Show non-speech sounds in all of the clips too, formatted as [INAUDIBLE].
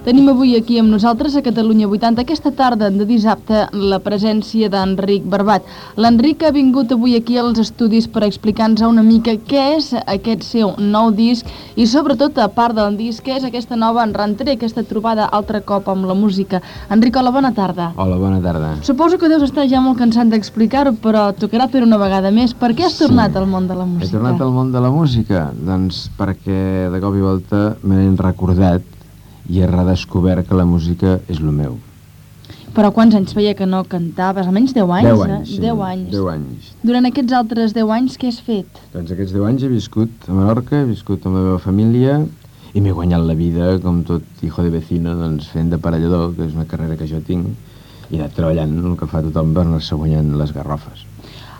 Tenim avui aquí amb nosaltres a Catalunya 80 aquesta tarda de dissabte la presència d'Enric Barbat. L'Enric ha vingut avui aquí als estudis per explicar-nos una mica què és aquest seu nou disc i sobretot, a part del disc, què és aquesta nova rentré, aquesta trobada altre cop amb la música. Enric, hola, bona tarda. Hola, bona tarda. Suposo que deus estar ja molt cansat d'explicar-ho, però tocarà fer una vegada més. Per què has Sí. tornat al món de la música? He tornat al món de la música? Doncs perquè de cop i volta m'he recordat i he redescobert que la música és el meu. Però quants anys feia que no cantaves? Almenys 10 anys, 10 anys, eh? sí. 10 anys. 10 anys. Durant aquests altres 10 anys, què has fet? Doncs aquests 10 anys he viscut a Menorca, he viscut amb la meva família i m'he guanyat la vida, com tot hijo de vecino, doncs fent d'aparellador, que és una carrera que jo tinc, i he anat treballant el que fa tothom per anar-se guanyant les garrofes.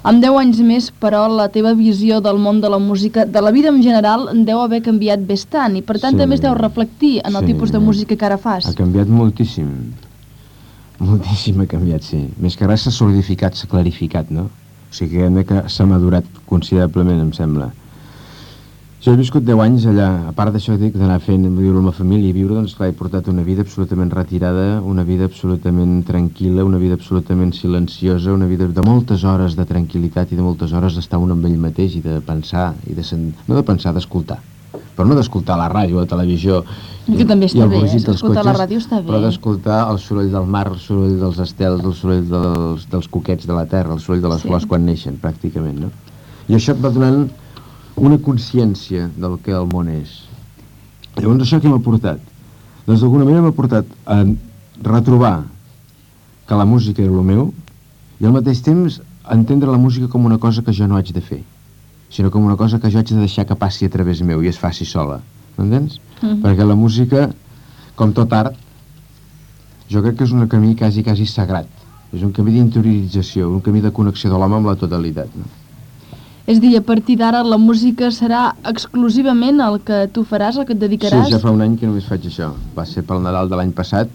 Amb 10 anys més, però, la teva visió del món de la música, de la vida en general, en deu haver canviat bastant i, per tant, Sí. també es deu reflectir en el Sí. tipus de música que ara fas. Ha canviat moltíssim. Moltíssim ha canviat, sí. Més que res s'ha solidificat, s'ha clarificat, no? O sigui que, que s'ha madurat considerablement, em sembla. Jo he viscut 10 anys allà, a part d'això dic d'anar fent, dir, amb la família i viure, doncs clar, he portat una vida absolutament retirada, una vida absolutament tranquil·la, una vida absolutament silenciosa, una vida de moltes hores de tranquil·litat i de moltes hores d'estar un amb ell mateix i de pensar, i de sen... no de pensar, d'escoltar. Però no d'escoltar la ràdio, la televisió... Que també està i el eh? dels Escoltar la cotxes, ràdio està bé. Però d'escoltar el soroll del mar, el soroll dels estels, el soroll dels, dels coquets de la terra, el soroll de les Sí. flors quan neixen, pràcticament, no? I això et va donant una consciència del que el món és. Llavors això què m'ha portat? Doncs d'alguna manera m'ha portat a retrobar que la música era el meu i al mateix temps entendre la música com una cosa que jo no haig de fer, sinó com una cosa que jo haig de deixar que passi a través meu i es faci sola. M'entens? Mhm. Perquè la música, com tot art, jo crec que és un camí quasi, quasi sagrat. És un camí d'interiorització, un camí de connexió de l'home amb la totalitat. No? És a dir, a partir d'ara la música serà exclusivament el que tu faràs, el que et dedicaràs? Sí, ja fa un any que només faig això. Va ser pel Nadal de l'any passat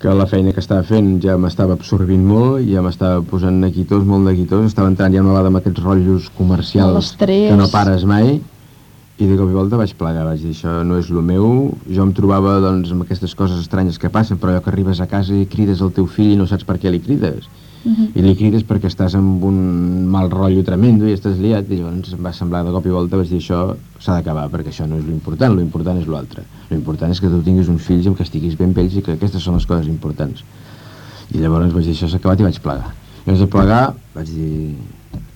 que la feina que estava fent ja m'estava absorbint molt, ja m'estava posant neguitós, molt neguitós, estava entrant ja una vegada amb aquests rotllos comercials que no pares mai, i de cop i volta vaig plegar, vaig dir, això no és el meu, jo em trobava doncs, amb aquestes coses estranyes que passen, però allò que arribes a casa i crides al teu fill i no saps per què li crides, Mhm. i li crides perquè estàs amb un mal rotllo tremendo i estàs liat i llavors em va semblar de cop i volta vaig dir això s'ha d'acabar perquè això no és l'important, l'important és l'altre l'important és que tu tinguis uns fills amb que estiguis ben vells i que aquestes són les coses importants i llavors vaig dir això s'ha acabat i vaig plegar i de plegar vaig dir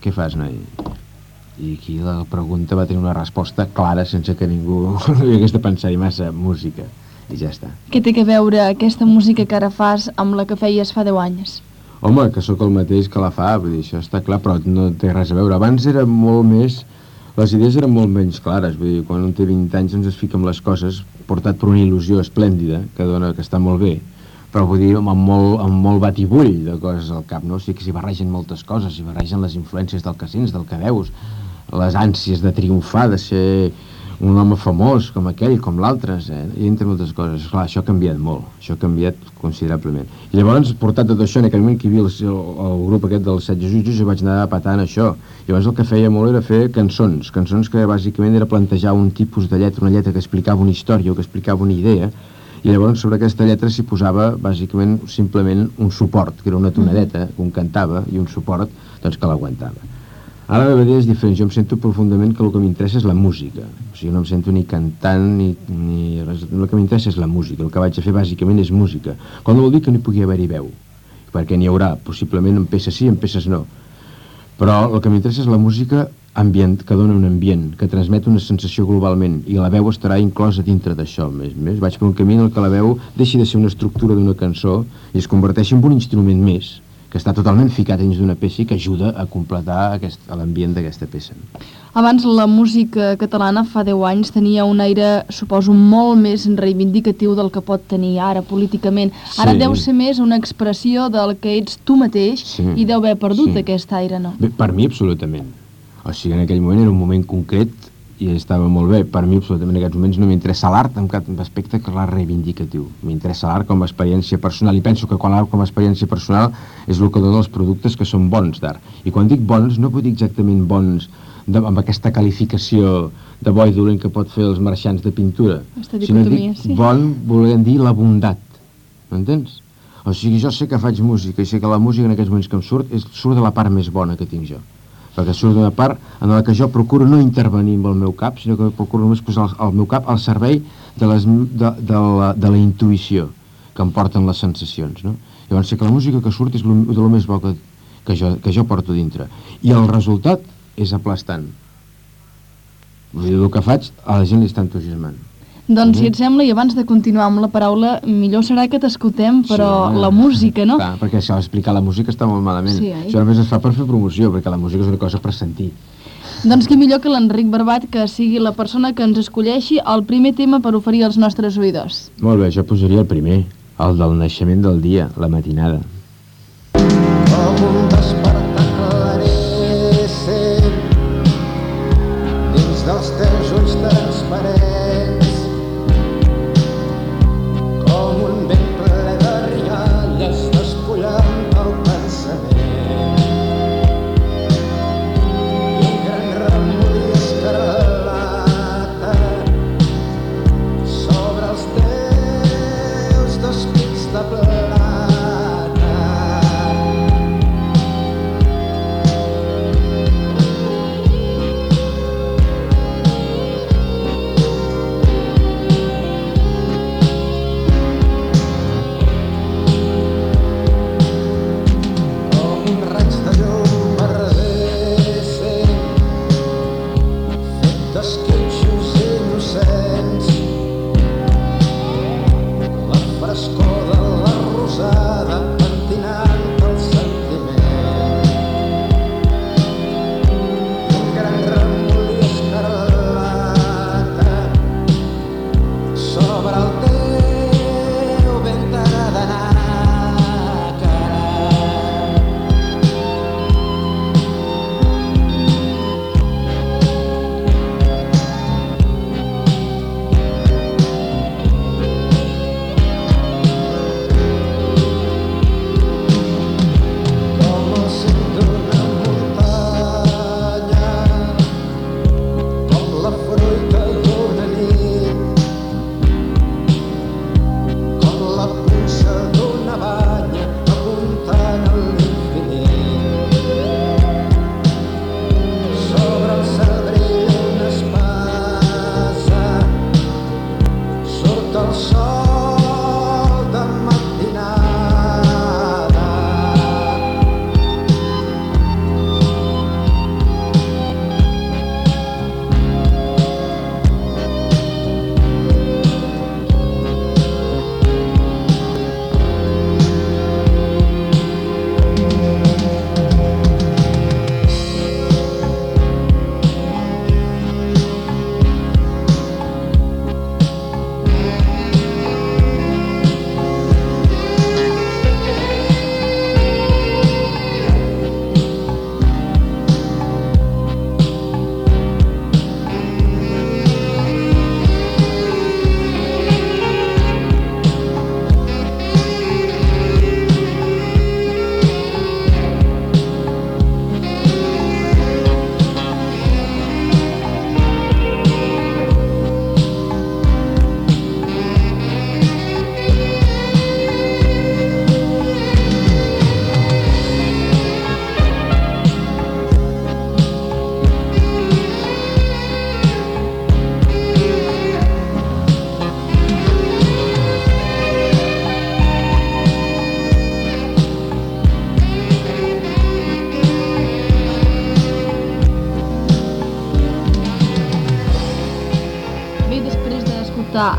què fas noi? i aquí la pregunta va tenir una resposta clara sense que ningú [LAUGHS] hi hagués de pensar-hi massa música i ja està Què té que veure aquesta música que ara fas amb la que feies fa 10 anys? Home, que sóc el mateix que la fa, vull dir, això està clar, però no té res a veure. Abans era molt més... Les idees eren molt menys clares, vull dir, quan un té 20 anys ens es fica amb les coses portat per una il·lusió esplèndida, que dona que està molt bé, però vull dir, amb molt, amb molt batibull de coses al cap, no? O sigui que s'hi barregen moltes coses, s'hi barregen les influències del que sents, del que veus, les ànsies de triomfar, de ser un home famós com aquell, com l'altre, eh? i entre moltes coses. Clar, això ha canviat molt, això ha canviat considerablement. I llavors, portat tot això, en aquell moment que hi havia el, el, el grup aquest dels set jutges, jo vaig anar patant això. Llavors el que feia molt era fer cançons, cançons que bàsicament era plantejar un tipus de lletra, una lletra que explicava una història o que explicava una idea, i llavors sobre aquesta lletra s'hi posava bàsicament simplement un suport, que era una tonadeta, que un cantava, i un suport doncs, que l'aguantava. Ara la veritat és diferent, jo em sento profundament que el que m'interessa és la música, o sigui, no em sento ni cantant ni, ni res, el que m'interessa és la música, el que vaig a fer bàsicament és música, quan no vol dir que no hi pugui haver-hi veu, perquè n'hi haurà, possiblement en peces sí, en peces no, però el que m'interessa és la música ambient, que dona un ambient, que transmet una sensació globalment, i la veu estarà inclosa dintre d'això, més, més. Vaig per un camí en el que la veu deixi de ser una estructura d'una cançó i es converteixi en un instrument més, que està totalment ficat dins d'una peça i que ajuda a completar aquest, l'ambient d'aquesta peça. Abans la música catalana fa 10 anys tenia un aire, suposo, molt més reivindicatiu del que pot tenir ara políticament. Ara Sí. deu ser més una expressió del que ets tu mateix Sí. i deu haver perdut Sí. aquest aire, no? Bé, per mi, absolutament. O sigui, en aquell moment era un moment concret i estava molt bé. Per mi, absolutament, en aquests moments no m'interessa l'art en cap aspecte que l'art reivindicatiu. M'interessa l'art com a experiència personal i penso que quan l'art com a experiència personal és el que dona els productes que són bons d'art. I quan dic bons, no vull dir exactament bons de, amb aquesta qualificació de bo i dolent que pot fer els marxants de pintura, sinó dic sí. bon volent dir la bondat, m'entens? O sigui, jo sé que faig música i sé que la música en aquests moments que em surt és, surt de la part més bona que tinc jo perquè surt d'una part en la que jo procuro no intervenir amb el meu cap, sinó que procuro només posar el, el meu cap al servei de, les, de, de, la, de la intuïció que em porten les sensacions, no? Llavors sé que la música que surt és de lo més bo que, que, jo, que jo porto dintre. I el resultat és aplastant. Vull dir, el que faig a la gent li està entusiasmant. Doncs, si et sembla, i abans de continuar amb la paraula, millor serà que t'escoltem, però Sí, la música, no? Clar, perquè això, explicar la música està molt malament. Sí, això només es fa per fer promoció, perquè la música és una cosa per sentir. Doncs qui millor que l'Enric Barbat, que sigui la persona que ens escolleixi el primer tema per oferir als nostres oïdors. Molt bé, jo posaria el primer, el del naixement del dia, la matinada.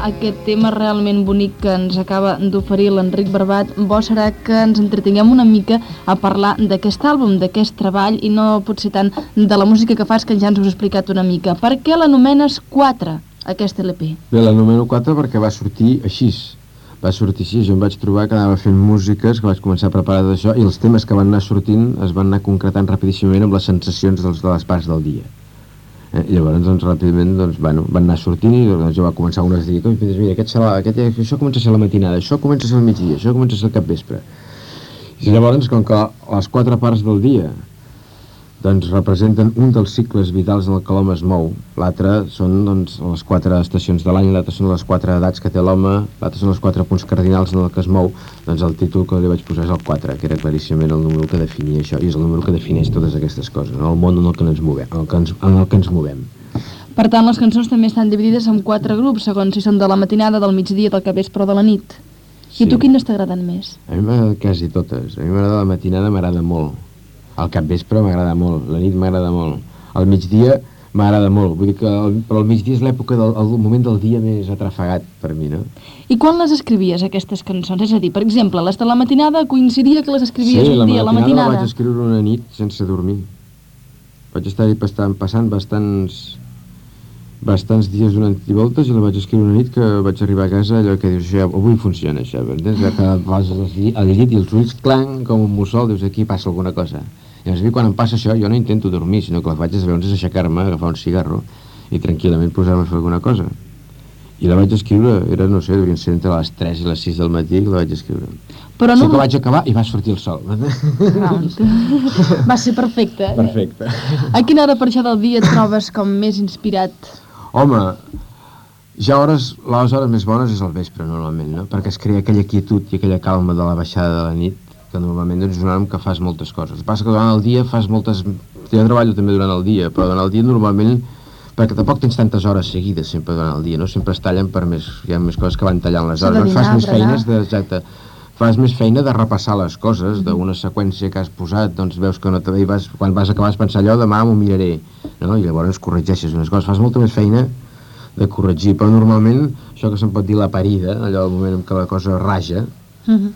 Aquest tema realment bonic que ens acaba d'oferir l'Enric Barbat, bo serà que ens entretinguem una mica a parlar d'aquest àlbum, d'aquest treball, i no potser tant de la música que fas, que ja ens ho has explicat una mica. Per què l'anomenes 4, aquest LP? Bé, la número 4 perquè va sortir així. Va sortir així, jo em vaig trobar que anava fent músiques, que vaig començar a preparar d'això, i els temes que van anar sortint es van anar concretant rapidíssimament amb les sensacions dels, de les parts del dia. Eh, i llavors, doncs, ràpidament, doncs, bueno, van anar sortint i doncs, jo va començar unes a dir, "Coi, mira, aquest serà, aquest, això comença a ser la matinada, això comença a ser el migdia, això comença a ser el capvespre. I llavors, com que les quatre parts del dia doncs representen un dels cicles vitals en el que l'home es mou. L'altre són doncs, les quatre estacions de l'any, l'altre són les quatre edats que té l'home, l'altre són els quatre punts cardinals en el que es mou. Doncs el títol que li vaig posar és el 4, que era claríssimament el número que definia això, i és el número que defineix totes aquestes coses, en el món en el que ens movem. En el que ens, en el que ens movem. Per tant, les cançons també estan dividides en quatre grups, segons si són de la matinada, del migdia, del capvespre o de la nit. I Sí. a tu quines t'agraden més? A mi m'agrada quasi totes. A mi m'agrada la matinada, m'agrada molt. El capvespre m'agrada molt, la nit m'agrada molt. El migdia m'agrada molt. Vull dir que el, però el migdia és l'època del el moment del dia més atrafegat per mi, no? I quan les escrivies, aquestes cançons? És a dir, per exemple, les de la matinada coincidia que les escrivies sí, un dia la la matinada? vaig escriure una nit sense dormir. Vaig estar-hi passant, passant bastants bastants dies donant i voltes i la vaig escriure una nit que vaig arribar a casa allò que dius, això, avui funciona això, entens? Que poses al llit, al i els ulls clang com un mussol, dius, aquí passa alguna cosa. I llavors, a mi, quan em passa això, jo no intento dormir, sinó que el que vaig és llavors és aixecar-me, agafar un cigarro i tranquil·lament posar-me a fer alguna cosa. I la vaig escriure, era, no sé, deurien ser entre les 3 i les 6 del matí que la vaig escriure. Però sí no... que vaig acabar i va sortir el sol. Ah, Va ser perfecte. Perfecte. A quina hora per això del dia et trobes com més inspirat? Home, ja hores, les hores més bones és al vespre, normalment, no? Perquè es crea aquella quietud i aquella calma de la baixada de la nit, que normalment doncs, és hora en què fas moltes coses. El que passa que durant el dia fas moltes... Jo treballo també durant el dia, però durant el dia normalment perquè tampoc tens tantes hores seguides sempre durant el dia, no? Sempre es tallen per més... Hi ha més coses que van tallant les hores. de Llavors fas més feines de... Exacte. Fas més feina de repassar les coses, d'una seqüència que has posat, doncs veus que no te... vas, quan vas acabar vas pensar allò, demà m'ho miraré, no? I llavors corregeixes unes coses. Fas molta més feina de corregir, però normalment això que se'n pot dir la parida, allò el moment en què la cosa raja, Mhm.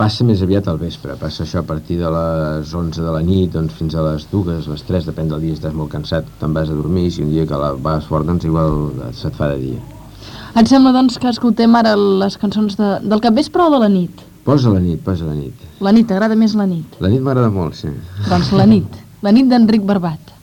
Passa més aviat al vespre, passa això a partir de les 11 de la nit doncs fins a les 2, les 3, depèn del dia, estàs molt cansat, te'n vas a dormir, i si un dia que la vas fort, doncs igual se't fa de dia. Et sembla, doncs, que escoltem ara les cançons de, del capvespre o de la nit? Posa la nit, posa la nit. La nit, t'agrada més la nit? La nit m'agrada molt, sí. Doncs la nit. La nit d'Enric Barbat.